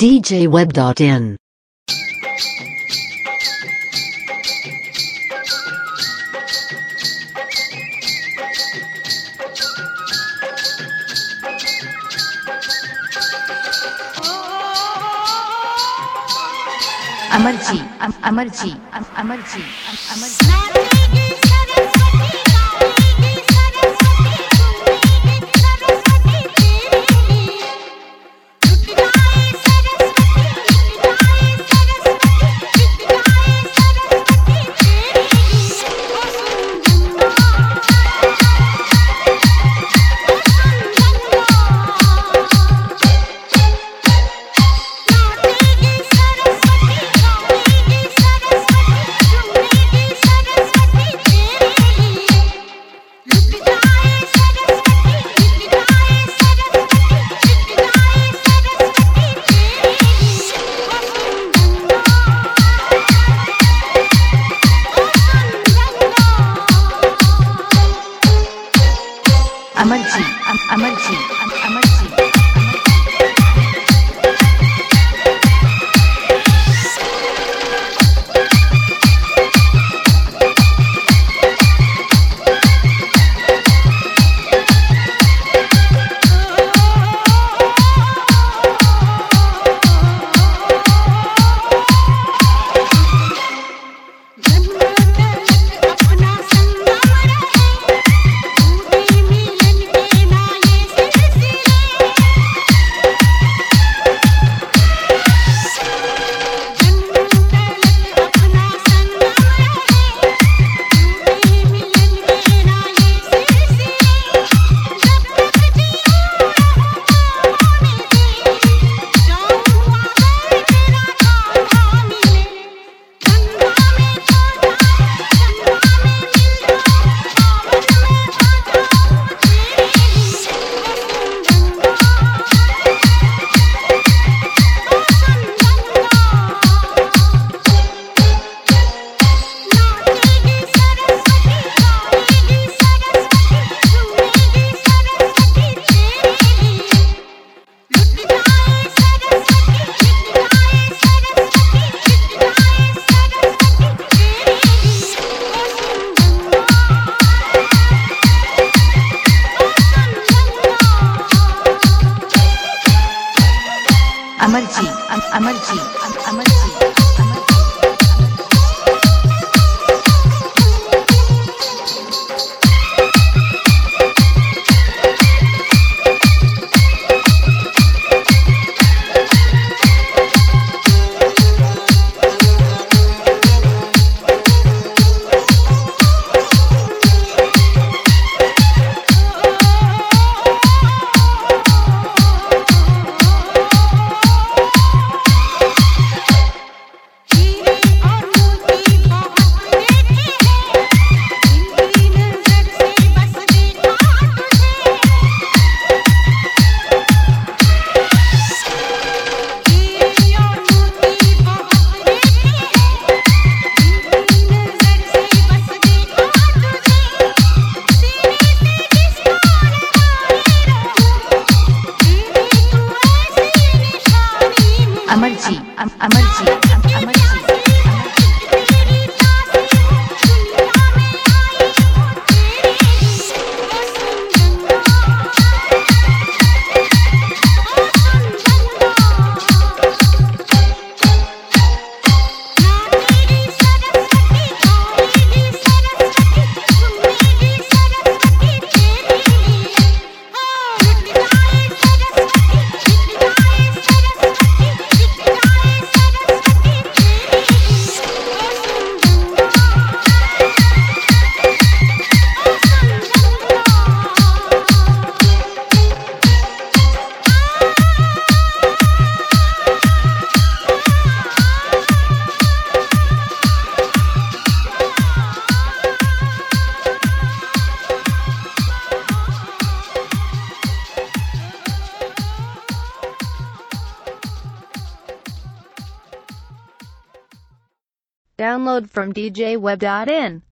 djweb.in Amarji, Amarji, Amarji, Amarji, Amarji. Amar ji Amar ji Amar ji Download from djweb.in.